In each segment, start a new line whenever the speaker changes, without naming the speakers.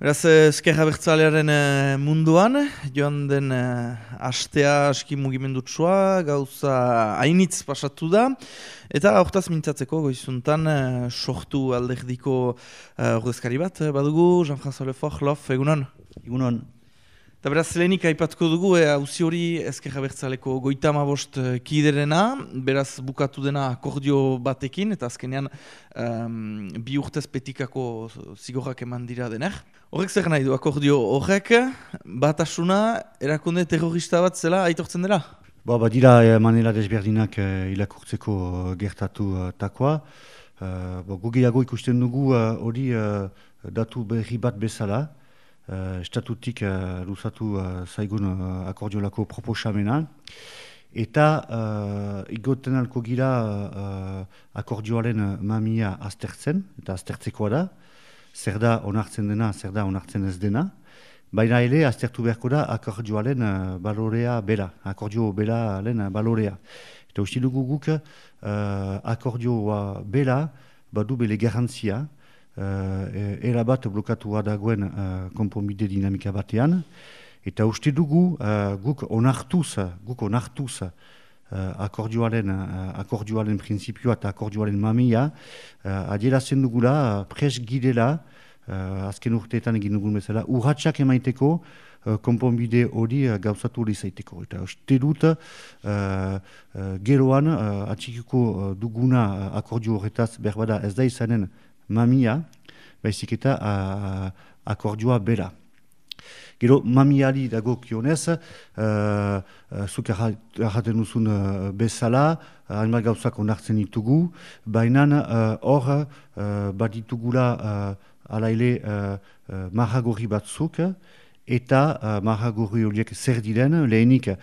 Beraz, ezkerra bertzalearen eh, munduan, joan den uh, astea aski mugimendutsua, gauza hainitz pasatu da, eta hortaz mintzatzeko goizuntan sortu alderdiko uh, ordezkari bat, badugu, Jean-François Lefort, lof, egunon?
Egunon.
Eta beraz, lehenik aipatuko dugu, hauzi e, hori ezkerra bertzaleko goita bost eh, kiderena, beraz bukatu dena akordio batekin, eta azkenean um, bi urtez petikako zigorrak eman dira dener. Horrek zer nahi du, akordio horrek, batasuna erakunde terrorista bat zela aitortzen dela?
Ba, ba dira eh, manera desberdinak ilakurtzeko eh, gertatu eh, takoa. Eh, Gugiago ikusten dugu hori eh, datu berri bat bezala, uh, estatutik uh, luzatu uh, zaigun uh, akordiolako proposamena. Eta uh, igoten alko gira uh, akordioaren mamia aztertzen, eta aztertzekoa da, zer da onartzen dena, zer da onartzen ez dena. Baina ere, aztertu beharko da akordioaren uh, balorea bela, akordio bela alen balorea. Eta uste dugu guk uh, akordioa bela badu bele garantzia, uh, erabat blokatua dagoen uh, konponbide dinamika batean. Eta uste dugu, uh, guk onartuz, guk onartuz uh, akordioaren, uh, akordioaren prinsipioa eta akordioaren mamia, uh, adierazen dugula, uh, pres gidela, uh, azken urteetan egin dugun bezala, urratxak emaiteko, Uh, konponbide hori uh, gauzatu hori zaiteko. Eta uste dut, uh, uh, geroan, uh, atxikiko duguna akordio horretaz berbada ez da izanen mamia, baizik eta akordioa bera. Gero, mamiari dago kionez, uh, uh, zuk erraten duzun uh, bezala, hainbat gauzak onartzen ditugu, baina hor uh, uh, baditugula uh, alaile uh, uh, maragorri batzuk, eta uh, maragorri horiek zer diren, lehenik uh,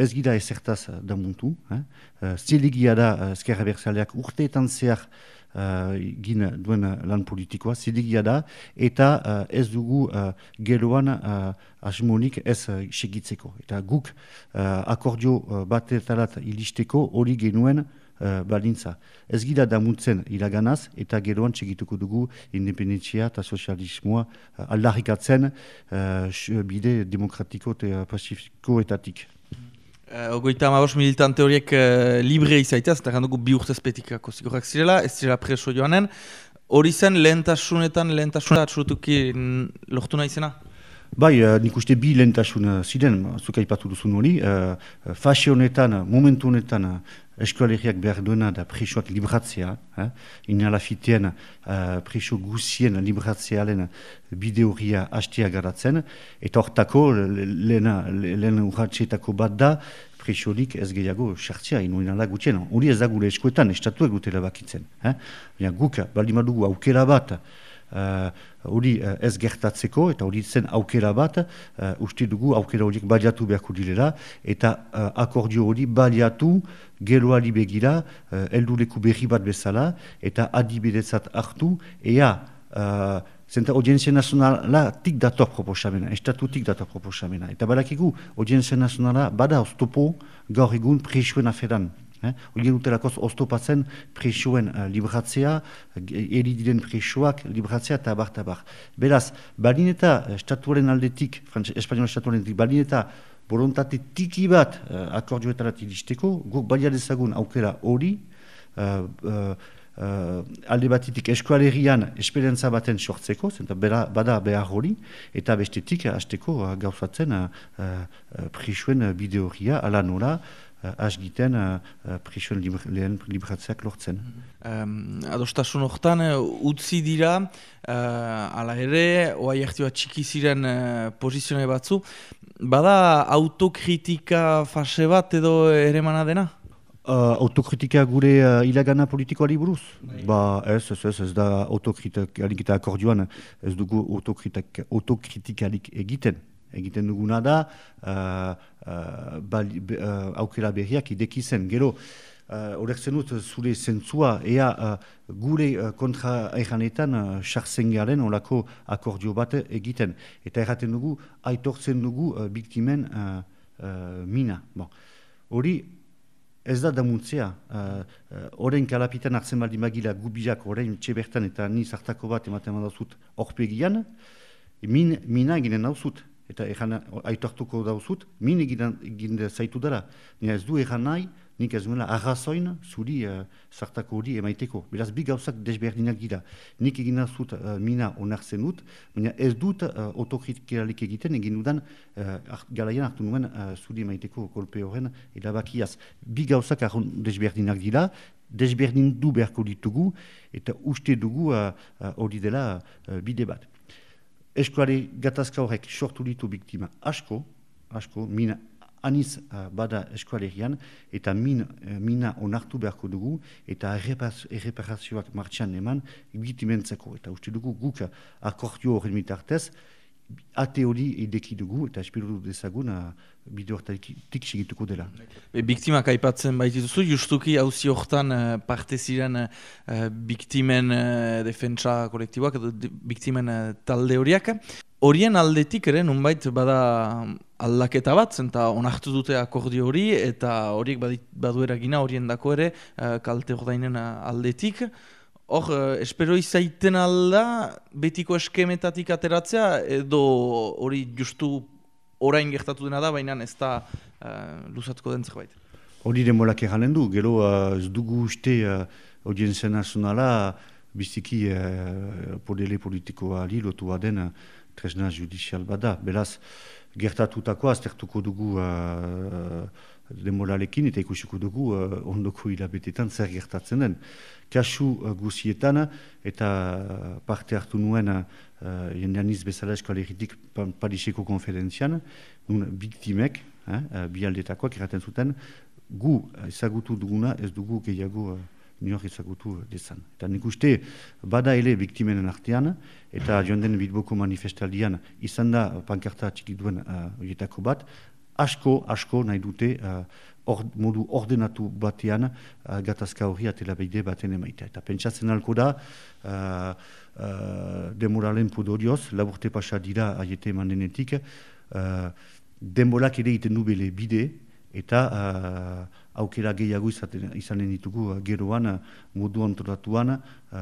ez gira ezertaz damuntu. Eh? Uh, Ziligia da, uh, ezkerra berzaleak urteetan zehar uh, gin duen lan politikoa, zidigia da, eta uh, ez dugu uh, geroan uh, asmonik ez uh, segitzeko. Eta guk uh, akordio uh, batetalat ilisteko hori genuen uh, balintza. Ez gira damutzen iraganaz eta geroan txegituko dugu independentzia eta sozialismoa uh, aldarrikatzen uh, bide demokratiko eta pacifikoetatik.
Uh, ogoita amabos militante horiek uh, libre izaitez, eta gandugu bi urtez petikako zigorrak zirela, ez zirela preso joanen. Hori zen lehentasunetan, lehentasunetan atxurutuki lortu nahi zena?
Bai, uh, nik uste bi lehentasun ziren, zuka ipatu duzun hori. Uh, fase honetan, momentu honetan, eskualeriak behar duena da presoak libratzea, eh? inalafitean uh, preso guzien libratzearen bide horria hastia garatzen, eta hortako lehen urratxeetako bat da presorik ez gehiago sartzea, inuinala gutxen. Hori ez da gure eskuetan, estatuak gutela bakitzen. Eh? Guk, baldimadugu aukera bat, Eh, hori uh, ez gertatzeko eta hori zen aukera bat, uh, uste dugu aukera horiek baliatu beharko direla eta uh, akordio hori baliatu geroari begira, uh, elduleku berri bat bezala eta adibidezat hartu, ea uh, Zenta audienzia nazionala tik dator proposamena, estatu tik dator proposamena. Eta badakigu, audienzia nazionala bada oztopo gaur egun presuen aferan. Eh? dutelakoz oztopatzen presioen uh, libratzea, eri diren presioak libratzea eta abar, abar. Beraz, balin eta estatuaren aldetik, espanol estatuaren aldetik, balin eta borontate tiki bat uh, akordioetarat iristeko, guk balia aukera hori, uh, uh, Uh, alde batitik eskualerian esperientza baten sortzeko, zenta bada behar hori, eta bestetik hasteko uh, gauzatzen uh, uh, prisuen bideoria ala nola, asgiten uh, uh, lehen libratzeak lortzen.
Um, adostasun hortan, utzi dira, uh, ala ere, oai ertioa txiki ziren uh, pozizione batzu, bada autokritika fase bat edo ere dena?
Uh, autokritika gure uh, ilagana politikoari buruz? Bai. Ba, ez, ez, ez, ez da autokritikalik eta akordioan ez dugu autokritikalik egiten egiten duguna da uh, uh, uh, aukera berriak ideki zen. Gero, uh, zenut zure zentzua ea uh, gure uh, kontra sartzen uh, garen olako akordio bat egiten. Eta erraten dugu, aitortzen dugu uh, biktimen uh, uh, mina. Bon. Hori, ez da damuntzea. Horren uh, uh, kalapitan hartzen baldi magila gubiak horrein txebertan eta ni zartako bat ematen badazut horpegian. min, mina eginen dauzut, eta egan aitortuko dauzut, min egin zaitu dara. Nina ez du egan nahi, nik ez duela arrazoin zuri uh, sartako hori emaiteko. Beraz, bi gauzak desberdinak dira. Nik egin zut uh, mina onartzen dut, baina ez dut uh, otokritikalik egiten egin dudan uh, garaian hartu nuen uh, zuri emaiteko kolpe horren erabakiaz. Bi gauzak desberdinak dira, desberdin du beharko ditugu eta uste dugu hori uh, uh, dela uh, bide bat. Eskuari gatazka horrek sortu ditu biktima asko, asko, mina aniz uh, bada eskualerian, eta min, uh, mina onartu beharko dugu, eta erreparazioak martxan eman, bitimentzeko. Eta uste dugu guk akordio horren mitartez, ate hori ideki dugu, eta espiru dezagun, bide horretatik segituko dela.
Be, biktimak aipatzen baitituzu, justuki hauzi horretan uh, parte ziren uh, biktimen uh, defentsa kolektiboak, edo biktimen uh, talde horiak. Horien aldetik ere, nunbait bada aldaketa bat, zenta onartu dute akordio hori, eta horiek badu eragina horien dako ere, uh, kalte ordainen aldetik. Hor, uh, espero izaiten alda, betiko eskemetatik ateratzea, edo hori justu orain gertatu dena da, baina ez da uh, luzatuko den zerbait.
Hori demolak eganen du, gero uh, ez dugu uste uh, audientzia nazionala, biziki uh, podele politikoa li lotu baden, tresna judizial bada. Beraz, gertatutako aztertuko dugu uh, demoralekin eta ikusiko dugu uh, ondoko hilabetetan zer gertatzen den. Kasu uh, guzietan eta parte hartu nuen uh, jendean izbezala eskualeritik Pariseko konferentzian, nun biktimek, eh, uh, bi aldetakoak erraten zuten, gu ezagutu duguna ez dugu gehiago nior ezagutu dezan. Eta nik uste, bada ele biktimenen artean, eta joan den Bilboko manifestaldian izan da pankarta txiki duen uh, bat, asko, asko nahi dute uh, modu ordenatu batean uh, gatazka hori atela behide baten emaita. Eta pentsatzen alko da, uh, uh, demoralen pudorioz, laburte pasa dira aiete eman denetik, uh, denbolak ere iten du bele bide, eta uh, aukera gehiago izaten, izanen ditugu uh, geroan uh, modu antolatuan uh,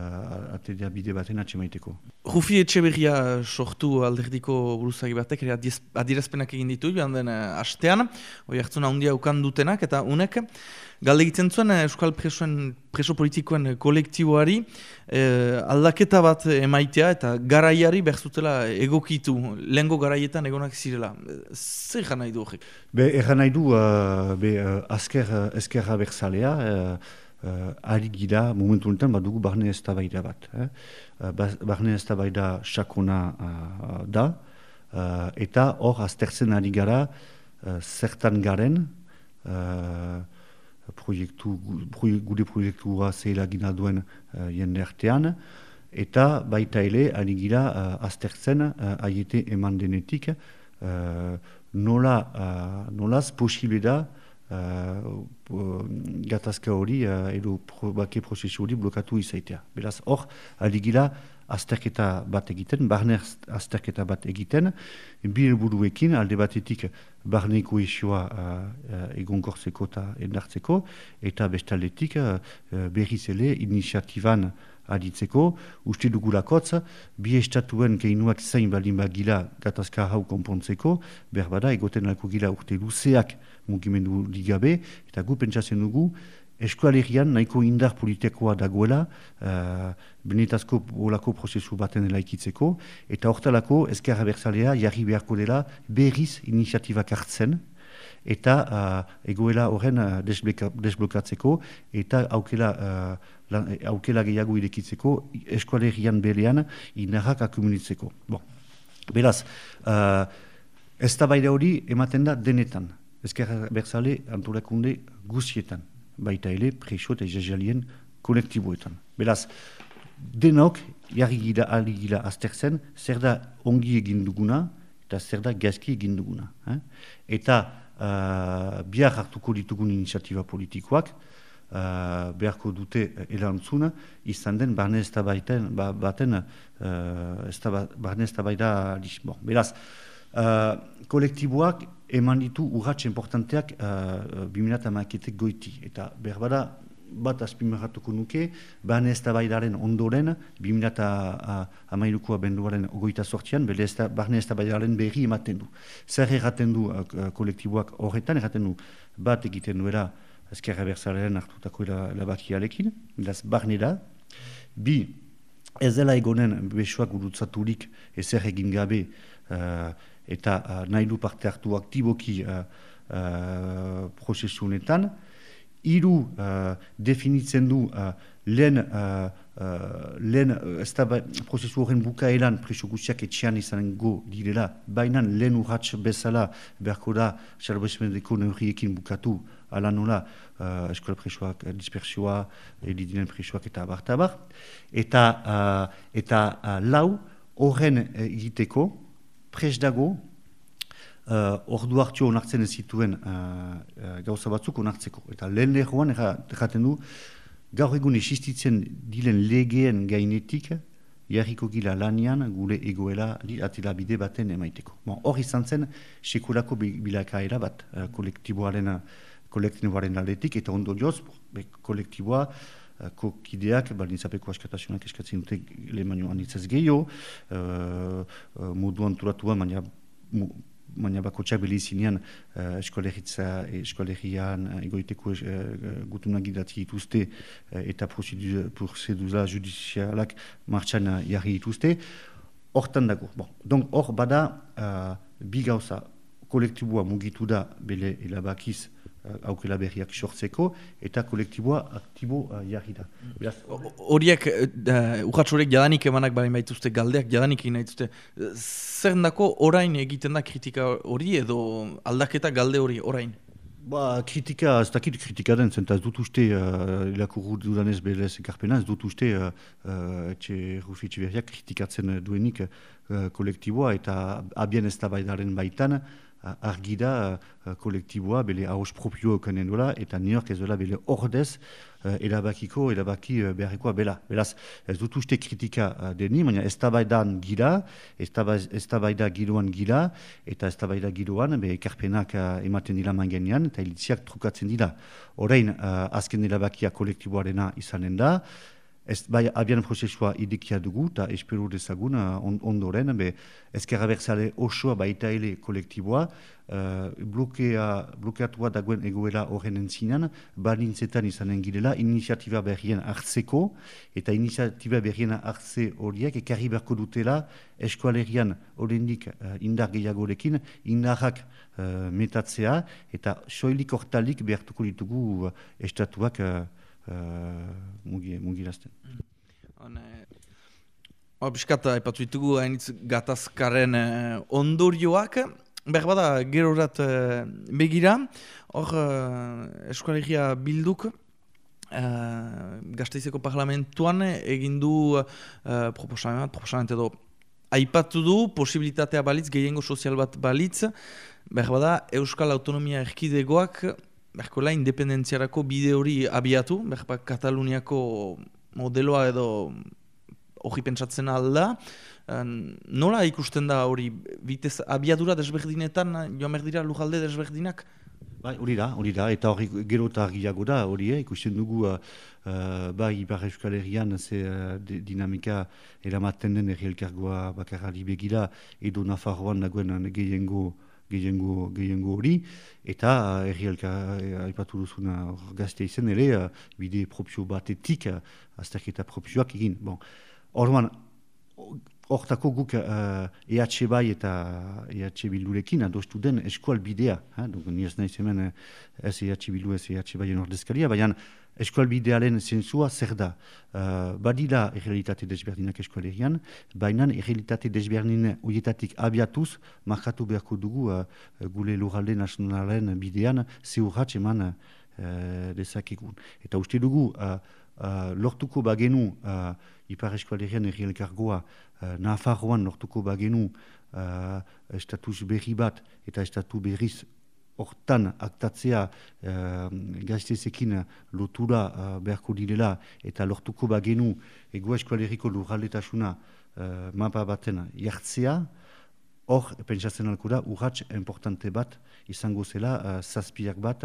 atedea bide baten atxemaiteko.
Rufi Etxeberria sortu alderdiko buruzagi batek, adierazpenak egin ditu, joan den astean, hori hartzuna handia ukan dutenak, eta unek, galde egiten zuen eh, Euskal presoen, preso politikoen kolektiboari eh, aldaketa bat emaitea eta garaiari berzutela egokitu, lehengo garaietan egonak zirela. Zer egan nahi du horrek?
Be, egan nahi du, uh, be, uh, azker, uh, ezkerra berzalea, uh, ari gira, momentu honetan, badugu barne ez bat. Eh? Uh, barne ez tabaida sakona uh, da, uh, eta hor aztertzen ari gara, uh, zertan garen, uh, proiektu, gure proiektua zehela gina duen uh, jende artean, eta baita ere, gira uh, aztertzen uh, aiete eman denetik, uh, nola, uh, nolaz posible da uh, gatazka hori uh, edo pro, bake prozesu hori blokatu izaitea. Beraz, hor, gira azterketa bat egiten, barne azterketa bat egiten, bi helburuekin alde batetik barneko isoa uh, uh, egonkortzeko eta endartzeko, eta bestaldetik uh, berriz ele iniziatiban aditzeko, uste dugulakotz, bi estatuen keinuak zain balin bagila gatazka hau konpontzeko, berbada egoten alko gila urte luzeak mugimendu ligabe, eta gu pentsatzen dugu, eskualerian nahiko indar politikoa dagoela, uh, benetazko bolako prozesu baten laikitzeko, eta hortalako ezkerra berzalea jarri beharko dela berriz iniziatibak hartzen, eta uh, egoela horren uh, desblokatzeko, eta aukela, uh, aukela gehiago irekitzeko, eskualerian berean indarrak akumulitzeko. Bon. Beraz, uh, ez da hori ematen da denetan, ezkerra berzale antolakunde guzietan baita ere preso eta jajalien kolektiboetan. Beraz, denok, jarri gira, ali gira aztertzen, zer da ongi egin duguna eta zer da gazki egin duguna. Eh? Eta uh, bihar hartuko ditugun iniziatiba politikoak, uh, beharko dute erantzuna, izan den barne ez da ba, baten, uh, barne ez da baita, bon, beraz, uh, kolektiboak eman ditu urratxe importanteak uh, 2008 goiti. Eta berbada bat azpimarratuko nuke, baina ez da baidaren ondoren, 2000 amairukoa benduaren ogoita sortzian, bale ez da, barne ez da baidaren berri ematen du. Zer erraten du kolektiboak horretan, erraten du bat egiten duela ezkerra berzalaren hartutako elabakialekin, beraz barne da. Bi, ez dela egonen besuak gurutzaturik ezer egin gabe uh, eta uh, nahi du parte hartu aktiboki uh, uh, prozesu honetan, hiru uh, definitzen du uh, lehen, uh, uh, lehen uh, prozesu horren bukaeran preso guztiak etxean izanen direla, baina lehen urratx bezala beharko da xarbezmendeko neurriekin bukatu ala nola uh, eskola presoak dispersioa, edidinen presoak eta abar, eta, uh, eta uh, lau horren egiteko pres dago uh, ordu hartio onartzen zituen uh, gauza batzuk onartzeko. Eta lehen lehoan erraten du, gaur egun existitzen dilen legeen gainetik, jarriko gila lanian gure egoela atila bide baten emaiteko. Bon, hor izan zen, sekulako bilakaera bat uh, kolektiboaren, kolektiboaren aldetik, eta ondo joz, kolektiboa, kokideak, balintzapeko askatasunak eskatzen dute lehmanio anitzaz gehiago, uh, uh, modu anturatua, baina baina bako txak belizinean uh, eskoleritza, eskolerian uh, egoiteko uh, gutunak gidati dituzte uh, eta prozedura judizialak martxan uh, jarri dituzte. Hortan dago. Bon. Donk hor bada uh, bi gauza kolektiboa mugitu da bele elabakiz aukela berriak sortzeko eta kolektiboa aktibo uh, jarri da.
Horiek, uh, urratx horiek jadanik emanak bari maituzte galdeak, jadanik egin naituzte. Zer dako orain egiten da kritika hori edo aldaketa galde hori orain?
Ba, kritika, ez dakit kritika den, zenta ez dut uste, uh, irakurru dudanez belez ekarpena, ez dut uste, uh, etxe rufitxe berriak kritikatzen duenik uh, kolektiboa eta abien ez da baidaren baitan, argi da kolektiboa bele haus propio kanen dola eta New ez dola bele ordez uh, erabakiko, erabaki uh, beharrekoa bela. Beraz, ez dut uste kritika uh, deni, baina ez tabaidan gira, ez tabaida giroan gira, eta ez tabaida giroan, be ekarpenak uh, ematen dira mangenean, eta ilitziak trukatzen dira. Horein, uh, azken erabakia kolektiboarena izanen da, Ez, bai, abian prozesua idikia dugu, eta espero dezagun, on, ondoren, be, ezkerra berzale osoa baita ele kolektiboa, uh, blokea, blokeatua dagoen egoera horren entzinan, balintzetan izanen girela, iniziatiba berrien hartzeko, eta iniziatiba berrien hartze horiek, ekarri beharko dutela, eskualerian horrendik uh, indar gehiagorekin, indarrak uh, metatzea, eta soilik hortalik behartuko ditugu uh, estatuak uh, uh, mugirazten.
Hor, biskata, epatu ditugu, hainitz gatazkaren uh, ondorioak, behar bada, gero uh, begira, hor, uh, eskualegia bilduk, uh, gazteizeko parlamentuan egin du uh, proposament, proposament edo, aipatu du, posibilitatea balitz, gehiengo sozial bat balitz, behar bada, Euskal Autonomia Erkidegoak, berkola independentziarako bide hori abiatu, berpa Kataluniako modeloa edo hori pentsatzen alda. Nola ikusten da hori, bitez abiadura desberdinetan, joan dira lujalde desberdinak?
Bai, hori da, hori da, eta hori gero eta argiago da, hori, eh? ikusten dugu, uh, bai, Ibar Euskal Herrian, ze uh, dinamika eramaten den errielkargoa bakarari begira, edo Nafarroan dagoen gehiengo, gehiengo, gehiengo hori, eta uh, errielka uh, aipatu duzuna gazte izen ere, uh, bide propio batetik, azterketa propioak egin. Bon. Orduan, hortako guk uh, EH bai eta EH bildurekin adostu den eskual bidea. Ha? Ni ez nahi zemen ez EH bildu ez EH bai ordezkaria, baina eskual bidearen zentzua zer da. Uh, badila errealitate desberdinak eskualerian, baina errealitate desberdin horietatik abiatuz, markatu beharko dugu uh, gule lurralde nazionalen bidean zehurratx eman uh, dezakegun. Eta uste dugu, uh, uh, lortuko bagenu uh, Ipar Eskualerian erri elkargoa uh, Nafarroan lortuko bagenu uh, estatus berri bat eta estatu berriz hortan aktatzea uh, gaztezekin lotura uh, beharko direla eta lortuko bagenu ego eskualeriko lurraldetasuna uh, mapa baten jartzea, hor, pentsatzen alkura, urratx importante bat, izango zela, uh, zazpiak bat,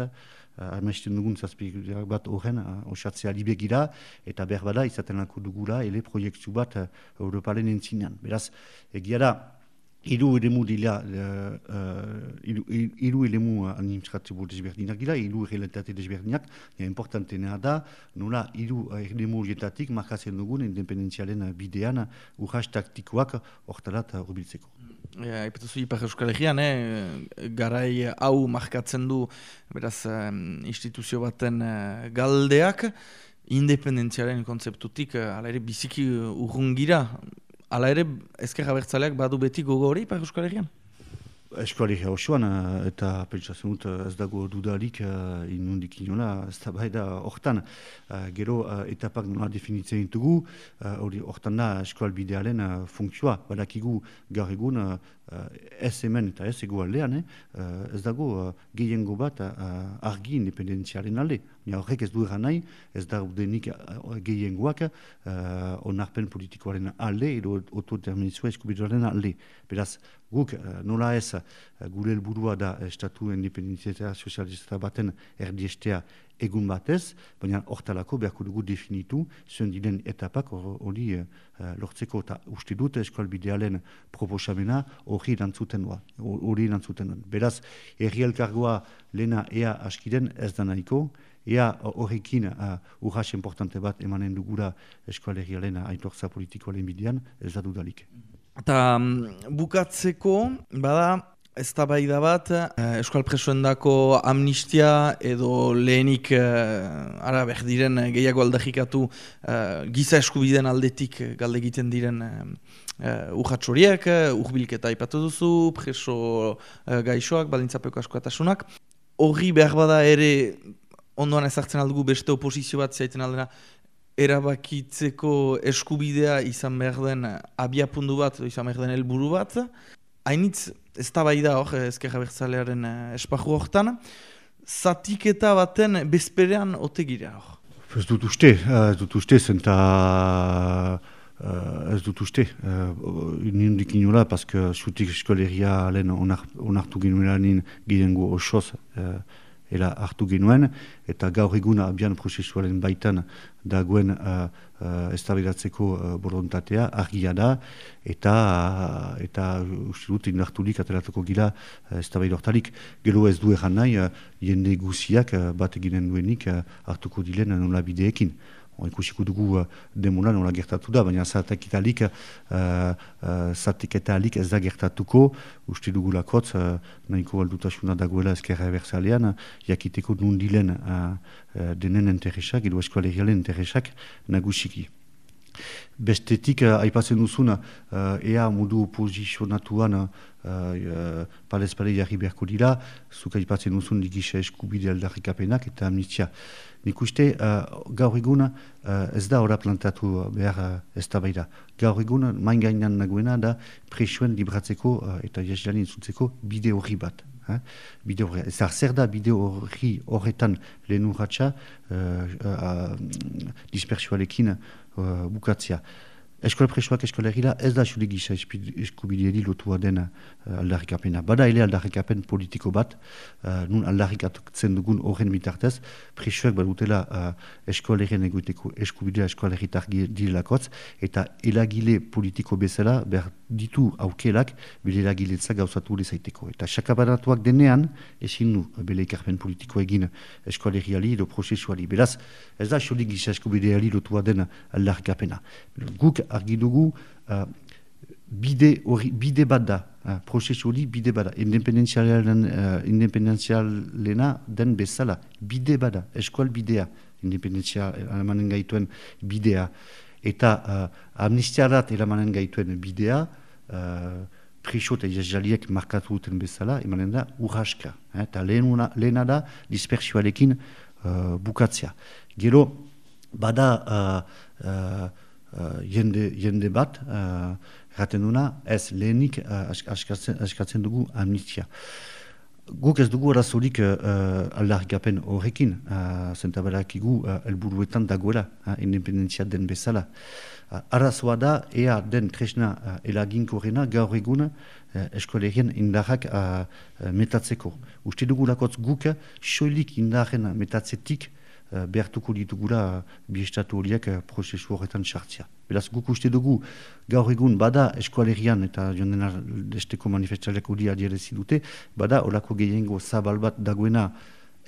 uh, dugun zazpiak bat horren, uh, osatzea libegira, eta behar bada, izaten alko dugula, ele proiektu bat uh, Europaren entzinean. Beraz, egia da, Iru eremu dila, uh, uh, iru eremu administratibo desberdinak dira, iru errealitate desberdinak, ja importantena da, nola iru eremu jetatik markatzen dugun independenzialen bidean urras taktikoak hortalat urbiltzeko.
Ja, Ipatuzu Ipar Euskal Herrian, eh, garai hau markatzen du beraz instituzio baten uh, galdeak, independentziaren kontzeptutik, uh, ala ere biziki urrungira, Hala ere, ezkerra bertzaleak badu beti gogo hori, Ipar Euskal Herrian?
Eskualegia osoan, eh, eta pentsatzen dut eh, ez dago dudarik uh, inundik inola, ez da bai da hortan. gero uh, etapak nola definitzen ditugu, hori uh, hortan da eskualbidearen uh, funksioa. Badakigu gaur egun uh, ez hemen eta ez ego aldean, eh? ez dago uh, gehiengo bat uh, argi independentziaren alde. Ja, horrek ez du eran nahi, ez da denik uh, gehiengoak uh, onarpen politikoaren alde edo autodeterminizua eskubidearen alde. Beraz, guk uh, nola ez gure helburua da estatu independentziatea sozialista baten erdiestea egun batez, baina hortalako beharko dugu definitu zuen diren etapak hori uh, lortzeko eta uste dut eskualbidealen proposamena hori lantzuten doa, hori lantzuten doa. Beraz, erri elkargoa lehena ea askiren ez da nahiko, ea horrekin uh, urras importante bat emanen dugura eskualerialen aitortza politikoaren bidean, ez da dudalik.
Eta mm, bukatzeko, bada, Ez da bai da bat, eh, Euskal Presoendako amnistia edo lehenik eh, ara behar diren eh, gehiago aldahikatu eh, giza eskubiden aldetik galde egiten diren eh, uh, urratxoriak, urbilketa ipatu duzu, preso uh, gaixoak, balintzapeko askoatasunak. Horri behar bada ere ondoan ezartzen aldugu beste oposizio bat zaiten aldena, erabakitzeko eskubidea izan behar den abiapundu bat, izan behar den helburu bat. Hainitz, ez da bai da hor, ezkerra bertzalearen uh, espaju horretan, zatiketa baten bezperean ote gira hor?
Ez dut uste, ez dut uste, zenta uh, ez dut uste. Nindik inola, paske zutik eskoleria lehen onartu genuelanin gidengo osoz, uh, ela hartu genuen, eta gaur eguna abian prozesuaren baitan dagoen uh, uh, estabilatzeko uh, borontatea, argia da, eta uh, eta uste dut indartulik ateratuko gila uh, estabilatzalik. Gero ez du egan nahi, uh, jende guziak uh, bat eginen duenik uh, hartuko dilen nola ikusiko dugu uh, demona nola gertatu da, baina zateketalik uh, uh, ez da gertatuko, uste dugu lakotz, uh, nahiko aldutasuna dagoela ezkerra eberzalean, jakiteko nundilen uh, uh, denen enteresak, edo eskualerialen enteresak nagusiki. Bestetik, uh, aipatzen duzuna, uh, ea modu opozizionatuan uh, uh, palez pale jarri beharko dira, zuk aipatzen duzun digisa eskubide aldarrikapenak eta amnistia. Nik uste, uh, gaur egun uh, ez da ora plantatu behar uh, ez da baida. Gaur egun, main gainan nagoena da presioen libratzeko uh, eta jasjalin zutzeko bide horri bat. Eh? Bide horri. Ez zer da bide horri horretan lehen urratxa uh, uh, dispersioalekin uh, bukatzea. Eskola presoak eskola egira ez da xule gisa eskubideari lotua den uh, aldarrikapena. Bada ele aldarrikapen politiko bat, uh, nun aldarrikatzen dugun horren bitartez, presoak badutela uh, eskola egin eguteko eskubidea eskola egitar direlakotz, eta elagile politiko bezala behar ditu aukelak bile elagiletza gauzatu zaiteko. Eta sakabaratuak denean, ezin nu bele ikarpen politiko egin eskola egiali edo prozesuali. Beraz, ez da xule gisa eskubideari lotua den aldarrikapena. Guk argi dugu uh, bide, ori, bide bat da, uh, prozesu hori bide bat da, independenzialena uh, den bezala, bide bat da, eskual bidea, independenzialemanen gaituen bidea, eta uh, amnistiarat elamanen gaituen bidea, uh, preso eta jaliek markatu duten bezala, emanen da urraska, eh, eta lehena da dispersioarekin uh, bukatzea. Gero, bada uh, uh, uh, jende, jende bat, uh, duna, ez lehenik uh, askatzen, dugu amnistia. Guk ez dugu arazorik uh, aldarrikapen horrekin, uh, zentabelak igu uh, elburuetan dagoela, uh, independentzia den bezala. Uh, arazoa da, ea den kresna uh, elaginkorrena gaur egun uh, eskolegien indarrak uh, metatzeko. Uste dugu lakotz guk, soilik indarren metatzetik uh, behartuko ditugula uh, biestatu horiek uh, prozesu horretan sartzia. Beraz, guk uste dugu gaur egun bada eskualerian eta joan dena esteko manifestaleko hori adierezi dute, bada olako gehiengo zabal bat dagoena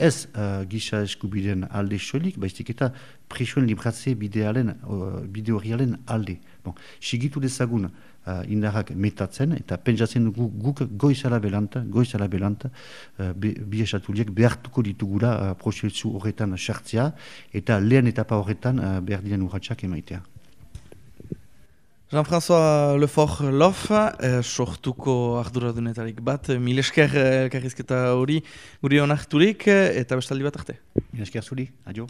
ez uh, gisa eskubideen alde soilik, baiztik eta presoen libratze uh, bide horrialen alde. Bon, sigitu dezagun uh, indarrak metatzen eta pentsatzen dugu guk goizala belanta, goizala belanta, uh, bi esatuliek behartuko ditugula uh, prozesu horretan sartzea eta lehen etapa horretan uh, behar diren urratxak emaitea.
Jean-François Lefort Lof, eh, sortuko arduradunetarik bat, mil esker elkarrizketa hori guri honarturik eta bestaldi bat arte.
Mil esker zuri, adio.